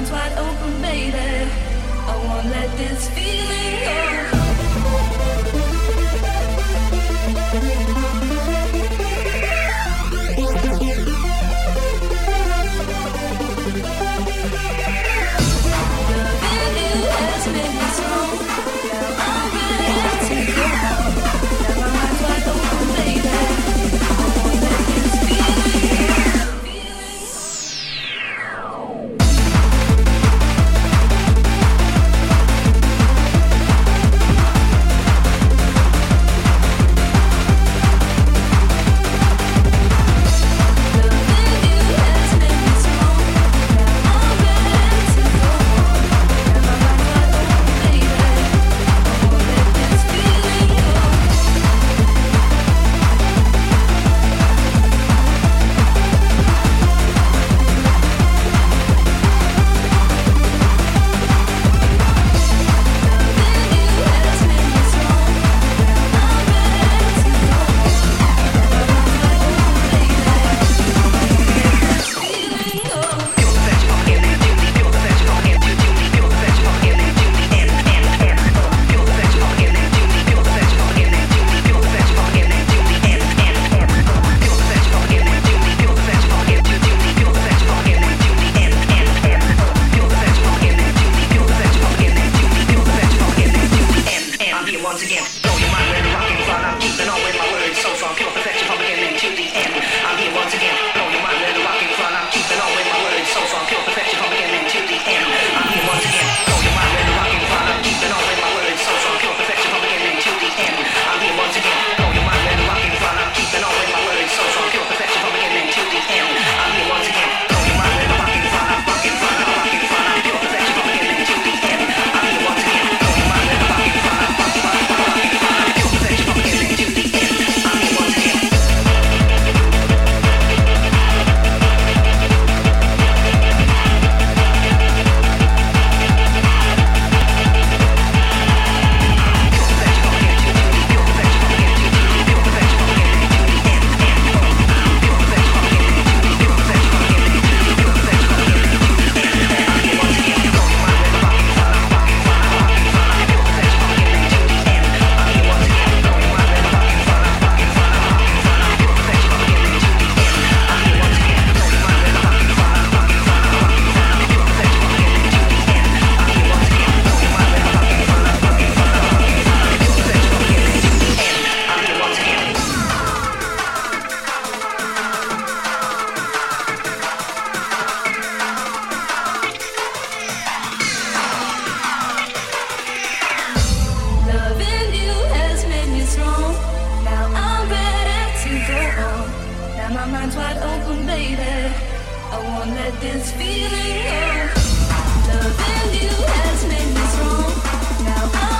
Mind's wide open, baby. I won't let this feeling My mind's wide open, baby. I won't let this feeling go. Loving you has made me strong. Now I'm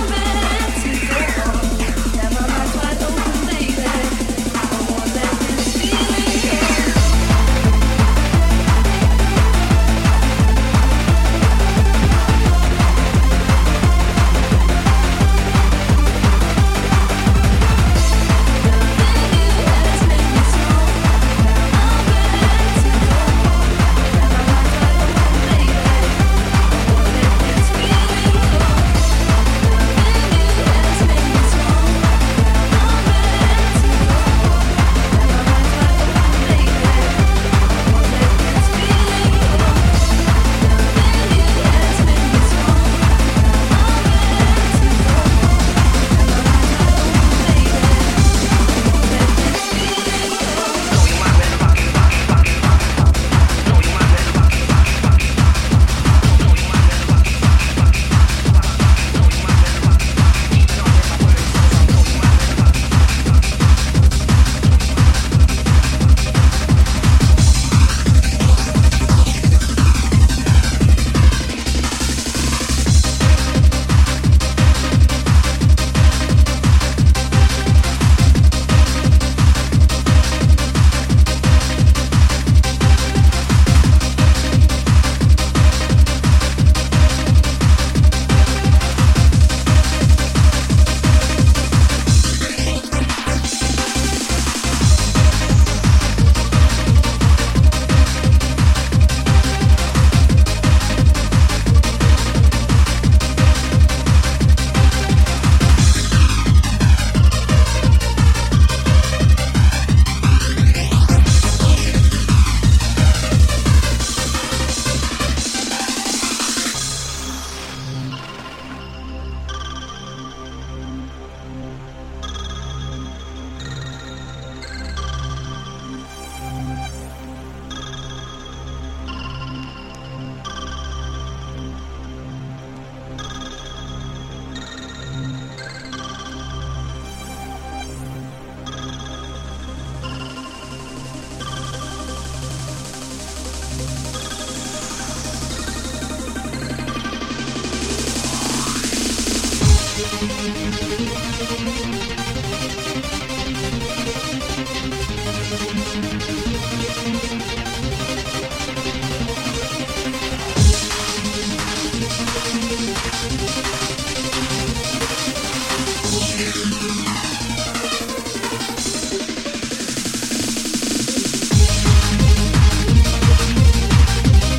Música